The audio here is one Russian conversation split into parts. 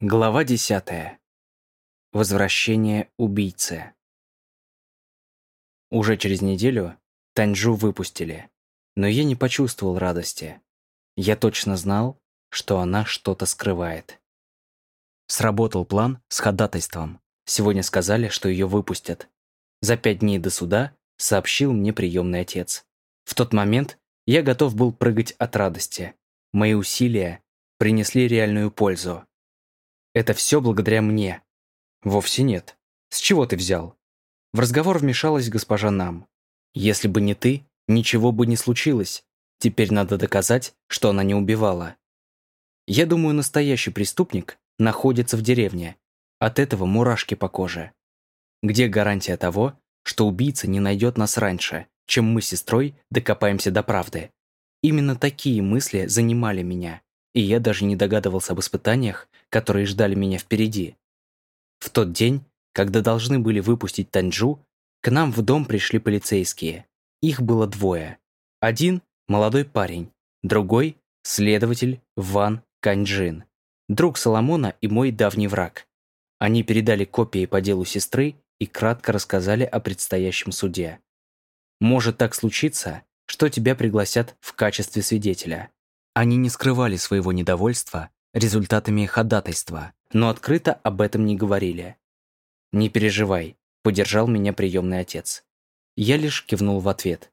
Глава 10. Возвращение убийцы. Уже через неделю Таньжу выпустили, но я не почувствовал радости. Я точно знал, что она что-то скрывает. Сработал план с ходатайством. Сегодня сказали, что ее выпустят. За пять дней до суда сообщил мне приемный отец. В тот момент я готов был прыгать от радости. Мои усилия принесли реальную пользу. Это все благодаря мне. Вовсе нет. С чего ты взял? В разговор вмешалась госпожа Нам. Если бы не ты, ничего бы не случилось. Теперь надо доказать, что она не убивала. Я думаю, настоящий преступник находится в деревне. От этого мурашки по коже. Где гарантия того, что убийца не найдет нас раньше, чем мы с сестрой докопаемся до правды? Именно такие мысли занимали меня и я даже не догадывался об испытаниях, которые ждали меня впереди. В тот день, когда должны были выпустить Танджу, к нам в дом пришли полицейские. Их было двое. Один – молодой парень, другой – следователь Ван Каньджин, друг Соломона и мой давний враг. Они передали копии по делу сестры и кратко рассказали о предстоящем суде. Может так случиться, что тебя пригласят в качестве свидетеля. Они не скрывали своего недовольства результатами ходатайства, но открыто об этом не говорили. «Не переживай», — поддержал меня приемный отец. Я лишь кивнул в ответ.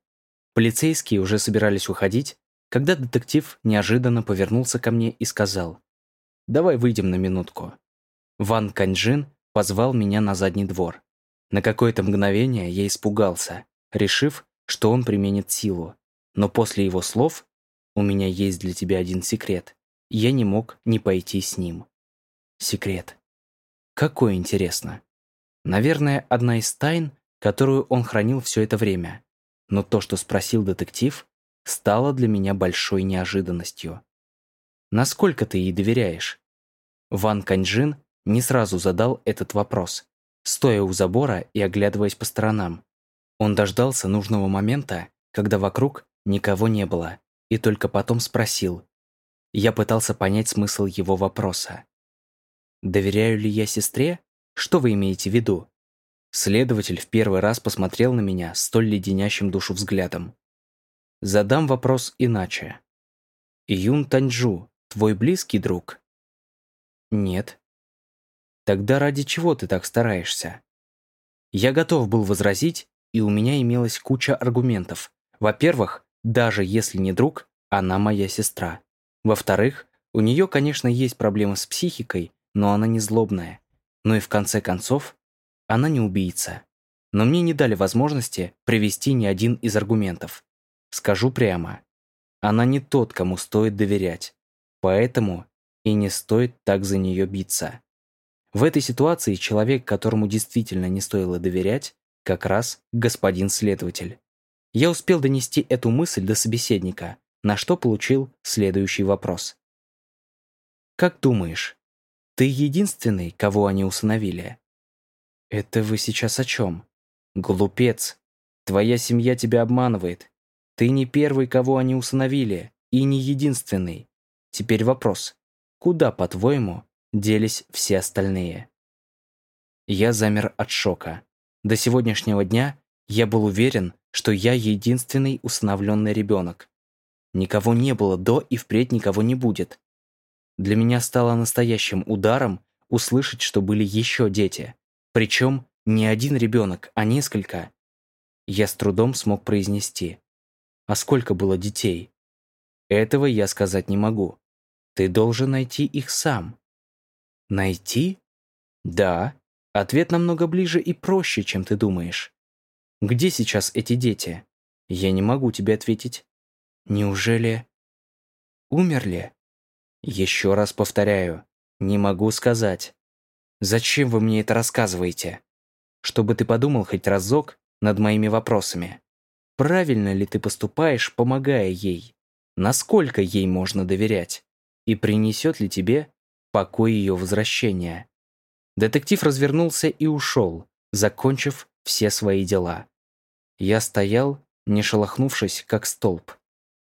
Полицейские уже собирались уходить, когда детектив неожиданно повернулся ко мне и сказал «Давай выйдем на минутку». Ван Каньжин позвал меня на задний двор. На какое-то мгновение я испугался, решив, что он применит силу. Но после его слов у меня есть для тебя один секрет. Я не мог не пойти с ним. Секрет. Какой интересно. Наверное, одна из тайн, которую он хранил все это время. Но то, что спросил детектив, стало для меня большой неожиданностью. Насколько ты ей доверяешь? Ван Каньжин не сразу задал этот вопрос, стоя у забора и оглядываясь по сторонам. Он дождался нужного момента, когда вокруг никого не было, и только потом спросил. Я пытался понять смысл его вопроса. «Доверяю ли я сестре? Что вы имеете в виду?» Следователь в первый раз посмотрел на меня столь леденящим душу взглядом. Задам вопрос иначе. Юн Таньжу, твой близкий друг? Нет. Тогда ради чего ты так стараешься? Я готов был возразить, и у меня имелась куча аргументов. Во-первых, даже если не друг, она моя сестра. Во-вторых, у нее, конечно, есть проблемы с психикой, но она не злобная. Ну и в конце концов, она не убийца. Но мне не дали возможности привести ни один из аргументов. Скажу прямо, она не тот, кому стоит доверять. Поэтому и не стоит так за нее биться. В этой ситуации человек, которому действительно не стоило доверять, как раз господин следователь. Я успел донести эту мысль до собеседника, на что получил следующий вопрос. «Как думаешь, ты единственный, кого они усыновили?» «Это вы сейчас о чем?» «Глупец. Твоя семья тебя обманывает. Ты не первый, кого они усыновили, и не единственный. Теперь вопрос. Куда, по-твоему, делись все остальные?» Я замер от шока. До сегодняшнего дня я был уверен, что я единственный усыновленный ребенок. Никого не было до и впредь никого не будет. Для меня стало настоящим ударом услышать, что были еще дети. Причем не один ребенок, а несколько. Я с трудом смог произнести. А сколько было детей? Этого я сказать не могу. Ты должен найти их сам. Найти? Да. Ответ намного ближе и проще, чем ты думаешь. Где сейчас эти дети? Я не могу тебе ответить. Неужели... Умерли? Еще раз повторяю, не могу сказать. Зачем вы мне это рассказываете? Чтобы ты подумал хоть разок над моими вопросами. Правильно ли ты поступаешь, помогая ей? Насколько ей можно доверять? И принесет ли тебе покой ее возвращения? Детектив развернулся и ушел, закончив все свои дела. Я стоял, не шелохнувшись, как столб.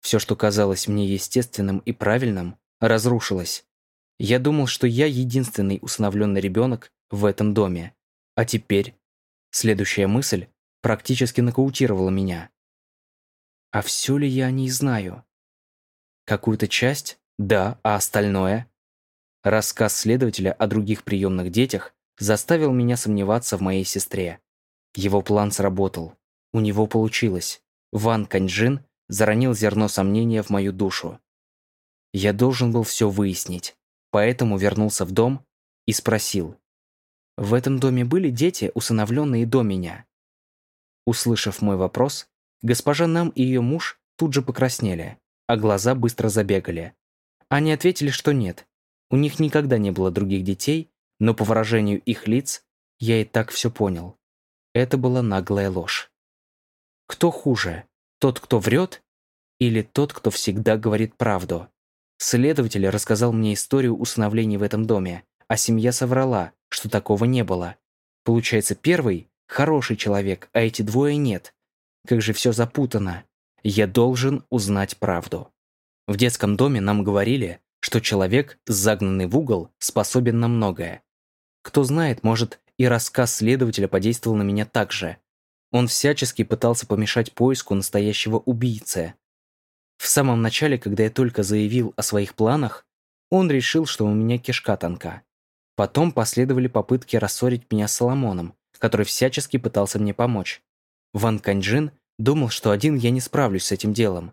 Все, что казалось мне естественным и правильным, разрушилось. Я думал, что я единственный усыновленный ребенок в этом доме. А теперь следующая мысль практически нокаутировала меня. А все ли я о ней знаю? Какую-то часть? Да, а остальное? Рассказ следователя о других приемных детях заставил меня сомневаться в моей сестре. Его план сработал. У него получилось. Ван Каньджин заронил зерно сомнения в мою душу. Я должен был все выяснить, поэтому вернулся в дом и спросил. «В этом доме были дети, усыновленные до меня?» Услышав мой вопрос, госпожа Нам и ее муж тут же покраснели, а глаза быстро забегали. Они ответили, что нет, у них никогда не было других детей, но по выражению их лиц я и так все понял. Это была наглая ложь. Кто хуже, тот, кто врет, или тот, кто всегда говорит правду? Следователь рассказал мне историю усыновлений в этом доме, а семья соврала, что такого не было. Получается, первый – хороший человек, а эти двое нет. Как же все запутано. Я должен узнать правду. В детском доме нам говорили, что человек, загнанный в угол, способен на многое. Кто знает, может, и рассказ следователя подействовал на меня так же. Он всячески пытался помешать поиску настоящего убийцы. В самом начале, когда я только заявил о своих планах, он решил, что у меня кишка тонка. Потом последовали попытки рассорить меня с Соломоном, который всячески пытался мне помочь. Ван Каньджин думал, что один я не справлюсь с этим делом.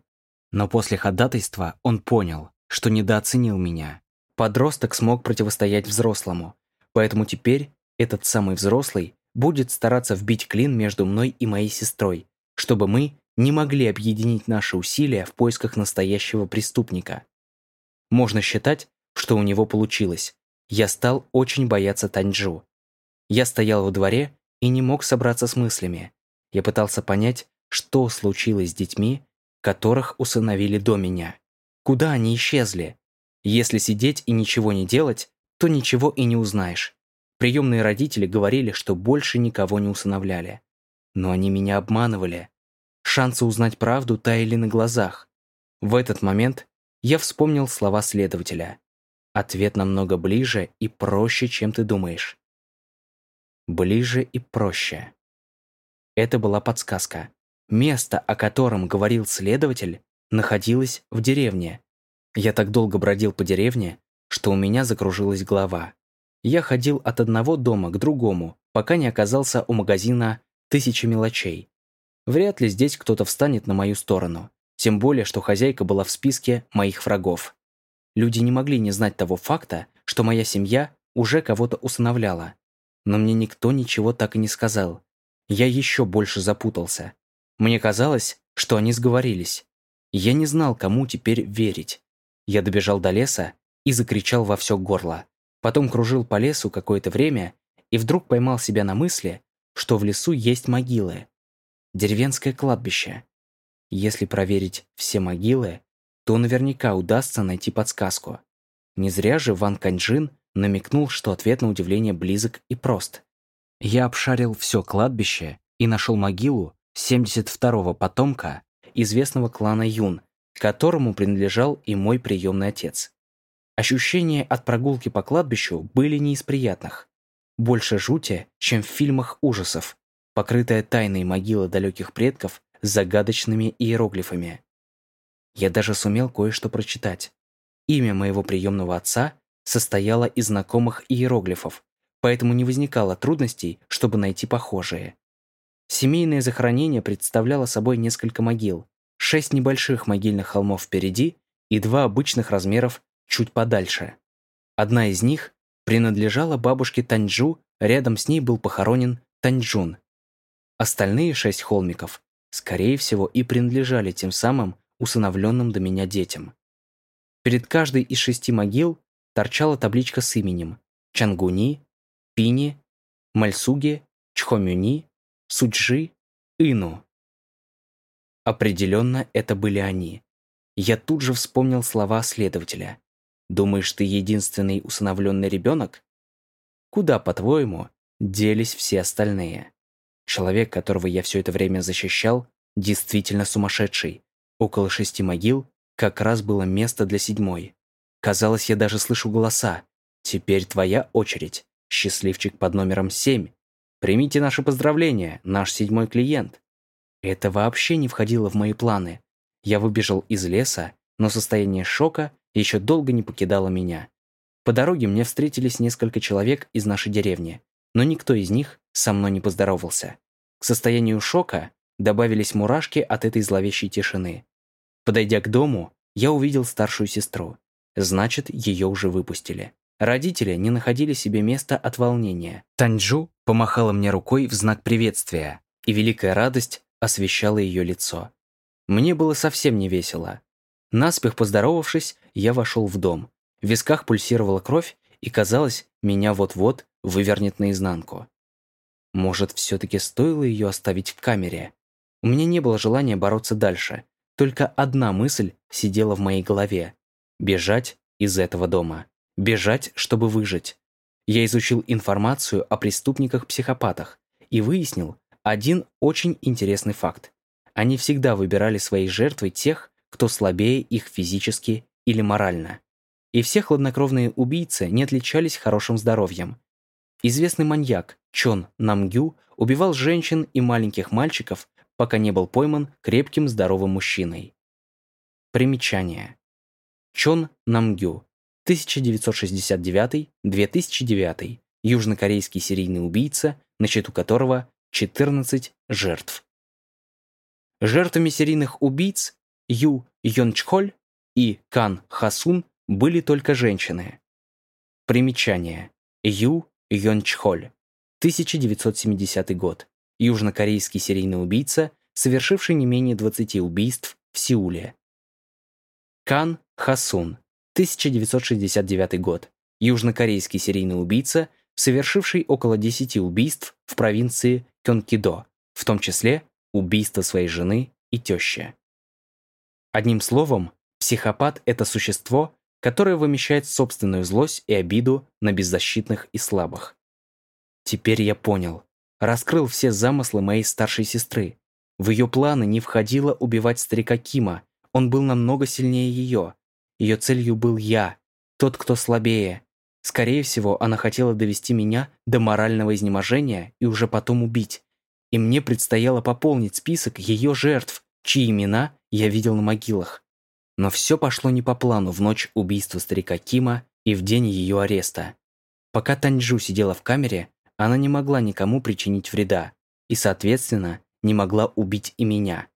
Но после ходатайства он понял, что недооценил меня. Подросток смог противостоять взрослому, поэтому теперь этот самый взрослый будет стараться вбить клин между мной и моей сестрой, чтобы мы не могли объединить наши усилия в поисках настоящего преступника. Можно считать, что у него получилось. Я стал очень бояться Таньчжу. Я стоял во дворе и не мог собраться с мыслями. Я пытался понять, что случилось с детьми, которых усыновили до меня. Куда они исчезли? Если сидеть и ничего не делать, то ничего и не узнаешь. Приемные родители говорили, что больше никого не усыновляли. Но они меня обманывали. Шансы узнать правду таяли на глазах. В этот момент я вспомнил слова следователя. Ответ намного ближе и проще, чем ты думаешь. Ближе и проще. Это была подсказка. Место, о котором говорил следователь, находилась в деревне. Я так долго бродил по деревне, что у меня закружилась голова. Я ходил от одного дома к другому, пока не оказался у магазина «Тысячи мелочей». Вряд ли здесь кто-то встанет на мою сторону, тем более, что хозяйка была в списке моих врагов. Люди не могли не знать того факта, что моя семья уже кого-то усыновляла. Но мне никто ничего так и не сказал. Я еще больше запутался. Мне казалось, что они сговорились. Я не знал, кому теперь верить. Я добежал до леса и закричал во все горло. Потом кружил по лесу какое-то время и вдруг поймал себя на мысли, что в лесу есть могилы. Деревенское кладбище. Если проверить все могилы, то наверняка удастся найти подсказку. Не зря же Ван Каньжин намекнул, что ответ на удивление близок и прост. Я обшарил все кладбище и нашел могилу 72-го потомка известного клана Юн, которому принадлежал и мой приемный отец. Ощущения от прогулки по кладбищу были не из приятных. Больше жути, чем в фильмах ужасов, покрытая тайной могила далеких предков с загадочными иероглифами. Я даже сумел кое-что прочитать. Имя моего приемного отца состояло из знакомых иероглифов, поэтому не возникало трудностей, чтобы найти похожие. Семейное захоронение представляло собой несколько могил, шесть небольших могильных холмов впереди и два обычных размеров чуть подальше. Одна из них принадлежала бабушке Таньчжу, рядом с ней был похоронен Таньчжун. Остальные шесть холмиков, скорее всего, и принадлежали тем самым усыновленным до меня детям. Перед каждой из шести могил торчала табличка с именем Чангуни, Пини, Мальсуги, Чхомюни, Суджи, Ину. Определенно, это были они. Я тут же вспомнил слова следователя. «Думаешь, ты единственный усыновленный ребенок?» Куда, по-твоему, делись все остальные? Человек, которого я все это время защищал, действительно сумасшедший. Около шести могил как раз было место для седьмой. Казалось, я даже слышу голоса. Теперь твоя очередь. Счастливчик под номером 7. Примите наши поздравления, наш седьмой клиент. Это вообще не входило в мои планы. Я выбежал из леса, но состояние шока еще долго не покидало меня. По дороге мне встретились несколько человек из нашей деревни, но никто из них со мной не поздоровался. К состоянию шока добавились мурашки от этой зловещей тишины. Подойдя к дому, я увидел старшую сестру. Значит, ее уже выпустили. Родители не находили себе места от волнения. Таньжу помахала мне рукой в знак приветствия, и великая радость освещала ее лицо. Мне было совсем не весело. Наспех поздоровавшись, я вошел в дом. В висках пульсировала кровь, и казалось, меня вот-вот вывернет наизнанку. Может, все-таки стоило ее оставить в камере? У меня не было желания бороться дальше. Только одна мысль сидела в моей голове. Бежать из этого дома. Бежать, чтобы выжить. Я изучил информацию о преступниках-психопатах и выяснил один очень интересный факт. Они всегда выбирали своей жертвой тех, кто слабее их физически или морально. И все хладнокровные убийцы не отличались хорошим здоровьем. Известный маньяк Чон Намгю убивал женщин и маленьких мальчиков, пока не был пойман крепким здоровым мужчиной. Примечание. Чон Намгю 1969-2009, южнокорейский серийный убийца, на счету которого 14 жертв. Жертвами серийных убийц Ю Йончхоль и Кан Хасун были только женщины. Примечание. Ю Йончхоль, 1970 год, южнокорейский серийный убийца, совершивший не менее 20 убийств в Сеуле. Кан Хасун, 1969 год. Южнокорейский серийный убийца, совершивший около 10 убийств в провинции Кёнкидо, в том числе убийство своей жены и тещи. Одним словом, психопат — это существо, которое вымещает собственную злость и обиду на беззащитных и слабых. Теперь я понял. Раскрыл все замыслы моей старшей сестры. В ее планы не входило убивать старика Кима, он был намного сильнее ее. Ее целью был я, тот, кто слабее. Скорее всего, она хотела довести меня до морального изнеможения и уже потом убить. И мне предстояло пополнить список ее жертв, чьи имена я видел на могилах. Но все пошло не по плану в ночь убийства старика Кима и в день ее ареста. Пока Таньжу сидела в камере, она не могла никому причинить вреда и, соответственно, не могла убить и меня.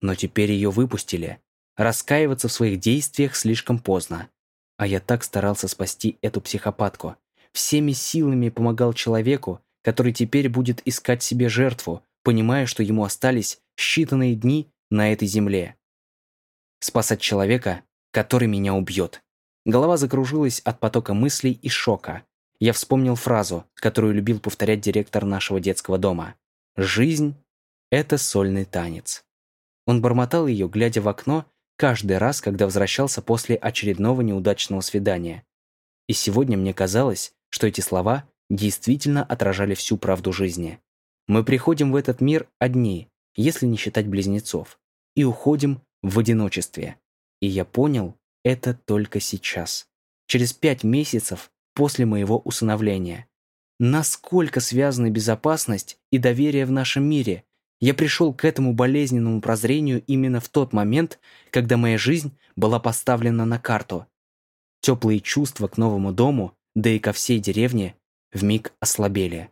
Но теперь ее выпустили, Раскаиваться в своих действиях слишком поздно. А я так старался спасти эту психопатку. Всеми силами помогал человеку, который теперь будет искать себе жертву, понимая, что ему остались считанные дни на этой земле. Спасать человека, который меня убьет. Голова закружилась от потока мыслей и шока. Я вспомнил фразу, которую любил повторять директор нашего детского дома. «Жизнь — это сольный танец». Он бормотал ее, глядя в окно каждый раз, когда возвращался после очередного неудачного свидания. И сегодня мне казалось, что эти слова действительно отражали всю правду жизни. Мы приходим в этот мир одни, если не считать близнецов, и уходим в одиночестве. И я понял это только сейчас, через пять месяцев после моего усыновления. Насколько связаны безопасность и доверие в нашем мире, я пришел к этому болезненному прозрению именно в тот момент, когда моя жизнь была поставлена на карту. Теплые чувства к новому дому, да и ко всей деревне, вмиг ослабели.